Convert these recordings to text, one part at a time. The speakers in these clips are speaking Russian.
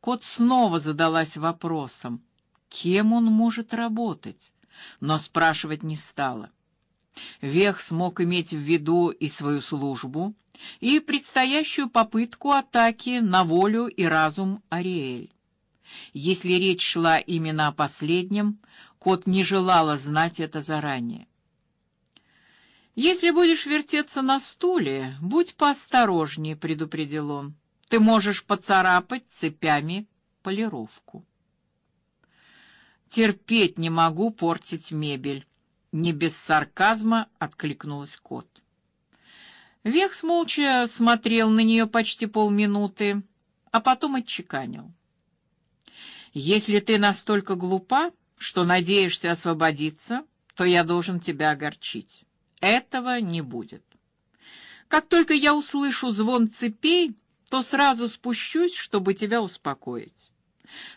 Кот снова задалась вопросом, кем он может работать, но спрашивать не стала. Вех смог иметь в виду и свою службу, и предстоящую попытку атаки на волю и разум Ариэль. Если речь шла именно о последнем, кот не желала знать это заранее. Если будешь вертеться на стуле, будь поосторожнее, предупредил он. Ты можешь поцарапать цепями полировку. Терпеть не могу портить мебель, не без сарказма откликнулась кот. Векс молча смотрел на нее почти полминуты, а потом отчеканил: "Если ты настолько глупа, что надеешься освободиться, то я должен тебя огорчить. Этого не будет. Как только я услышу звон цепей, то сразу спущусь, чтобы тебя успокоить.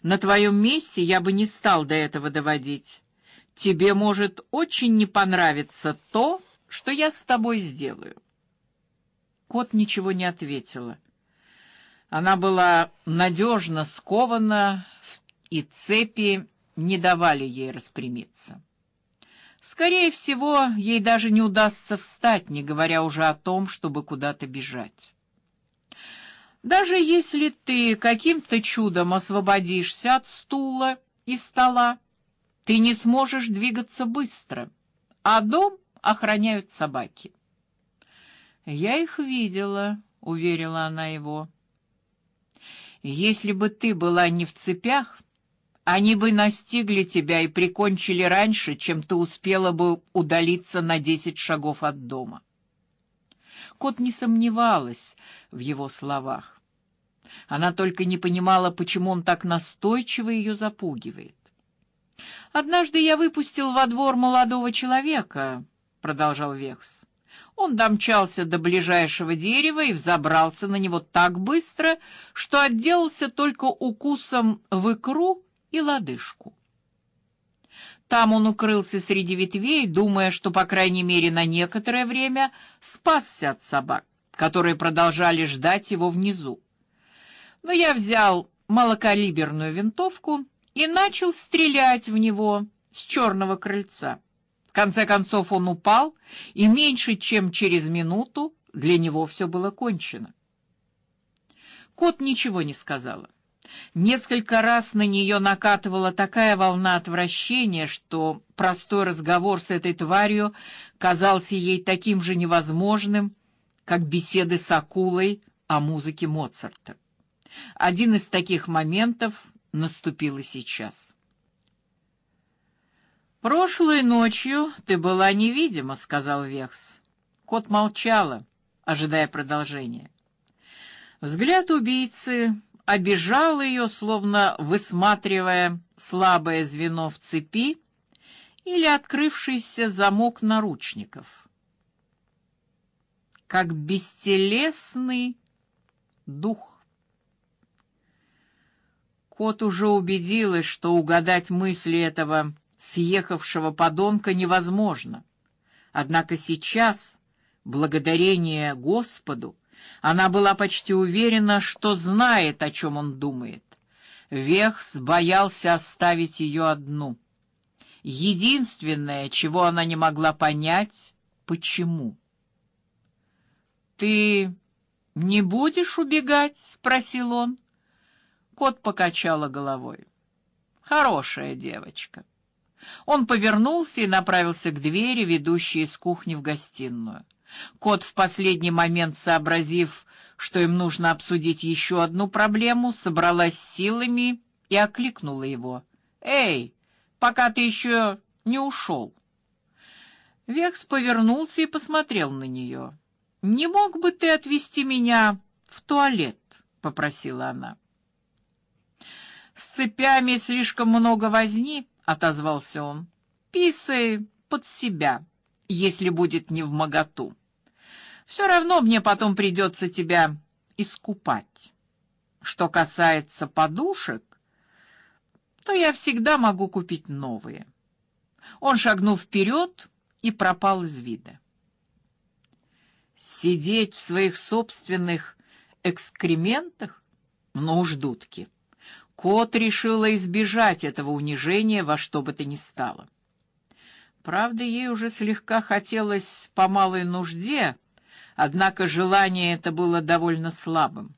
На твоем месте я бы не стал до этого доводить. Тебе может очень не понравиться то, что я с тобой сделаю. Кот ничего не ответила. Она была надежно скована, и цепи не давали ей распрямиться. Скорее всего, ей даже не удастся встать, не говоря уже о том, чтобы куда-то бежать. Даже если ты каким-то чудом освободишься от стула и стола, ты не сможешь двигаться быстро, а дом охраняют собаки. Я их видела, уверила она его. Если бы ты была не в цепях, они бы настигли тебя и прикончили раньше, чем ты успела бы удалиться на десять шагов от дома. Кот не сомневалась в его словах. Она только не понимала, почему он так настойчиво ее запугивает. Однажды я выпустил во двор молодого человека, продолжал Векс. Он домчался до ближайшего дерева и взобрался на него так быстро, что отделался только укусом в икру и лодыжку. Там он укрылся среди ветвей, думая, что по крайней мере на некоторое время спасся от собак, которые продолжали ждать его внизу. Но я взял малокалиберную винтовку и начал стрелять в него с черного крыльца. В конце концов он упал, и меньше чем через минуту для него все было кончено. Кот ничего не сказала. Несколько раз на нее накатывала такая волна отвращения, что простой разговор с этой тварью казался ей таким же невозможным, как беседы с акулой о музыке Моцарта. Один из таких моментов наступил и сейчас. Прошлой ночью ты была невидима, сказал Векс. Кот молчала, ожидая продолжения. Взгляд убийцы обижал ее, словно высматривая слабое звено в цепи или открывшийся замок наручников. Как бестелесный дух. Кот уже убедилась, что угадать мысли этого съехавшего подонка невозможно. Однако сейчас, благодарение Господу, она была почти уверена, что знает, о чем он думает. Вехс боялся оставить ее одну. Единственное, чего она не могла понять, почему. Ты не будешь убегать, спросил он. Кот покачала головой. Хорошая девочка. Он повернулся и направился к двери, ведущей из кухни в гостиную. Кот в последний момент сообразив, что им нужно обсудить еще одну проблему, собралась силами и окликнула его: "Эй, пока ты еще не ушел!» Векс повернулся и посмотрел на нее. "Не мог бы ты отвезти меня в туалет?" попросила она. С цепями слишком много возни, отозвался он. Писай под себя, если будет не в моготу. Все равно мне потом придется тебя искупать. Что касается подушек, то я всегда могу купить новые. Он шагнул вперед и пропал из вида. Сидеть в своих собственных экскрементах? Ну уж дудки. Кот решила избежать этого унижения во что бы то ни стало. Правда, ей уже слегка хотелось по малой нужде, однако желание это было довольно слабым.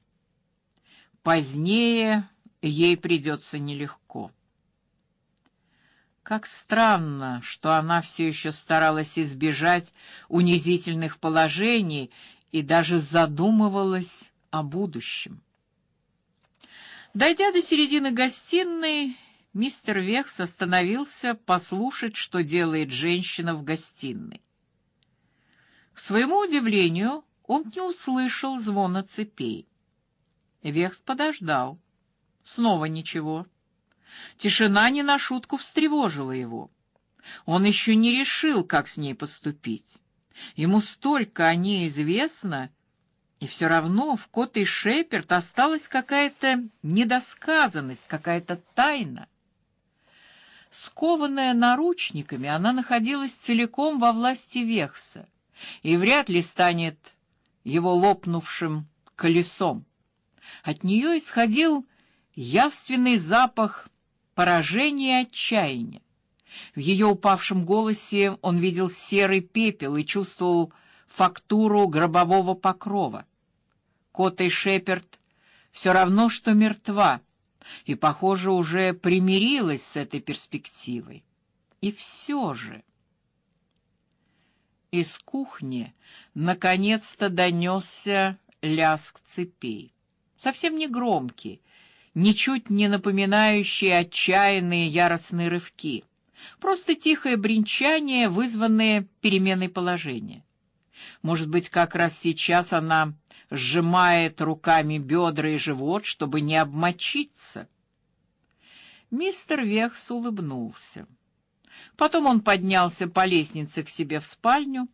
Позднее ей придется нелегко. Как странно, что она все еще старалась избежать унизительных положений и даже задумывалась о будущем. Дойдя до середины гостиной, мистер Вехс остановился послушать, что делает женщина в гостиной. К своему удивлению, он не услышал звона цепей. Вехс подождал. Снова ничего. Тишина не на шутку встревожила его. Он еще не решил, как с ней поступить. Ему столько о ней известно, и все равно в Кот и осталась какая-то недосказанность, какая-то тайна. Скованная наручниками, она находилась целиком во власти Вехса и вряд ли станет его лопнувшим колесом. От нее исходил явственный запах поражения и отчаяния. В ее упавшем голосе он видел серый пепел и чувствовал фактуру гробового покрова. Кота и Шеперд все равно что мертва, и, похоже, уже примирилась с этой перспективой. И все же из кухни наконец-то донесся лязг цепей, совсем не громкий, ничуть не напоминающие отчаянные яростные рывки, просто тихое бренчание, вызванное переменой положения. Может быть, как раз сейчас она сжимает руками бедра и живот, чтобы не обмочиться. Мистер Вехс улыбнулся. Потом он поднялся по лестнице к себе в спальню.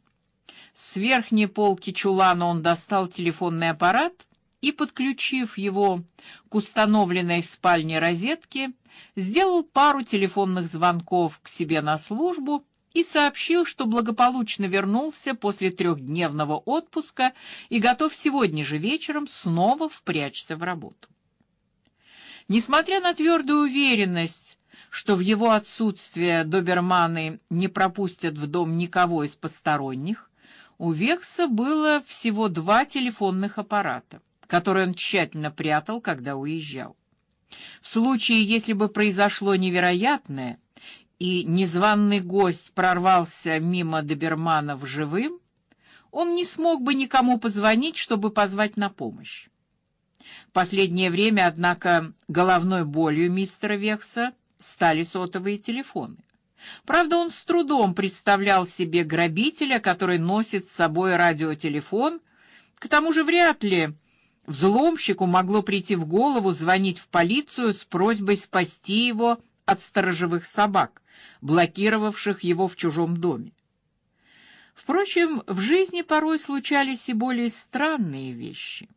С верхней полки чулана он достал телефонный аппарат и, подключив его к установленной в спальне розетке, сделал пару телефонных звонков к себе на службу и сообщил, что благополучно вернулся после трехдневного отпуска и готов сегодня же вечером снова впрячься в работу. Несмотря на твердую уверенность, что в его отсутствие доберманы не пропустят в дом никого из посторонних, у Векса было всего два телефонных аппарата который он тщательно прятал, когда уезжал. В случае, если бы произошло невероятное, и незваный гость прорвался мимо доберманов живым, он не смог бы никому позвонить, чтобы позвать на помощь. Последнее время, однако, головной болью мистера Векса стали сотовые телефоны. Правда, он с трудом представлял себе грабителя, который носит с собой радиотелефон. К тому же вряд ли Взломщику могло прийти в голову звонить в полицию с просьбой спасти его от сторожевых собак, блокировавших его в чужом доме. Впрочем, в жизни порой случались и более странные вещи.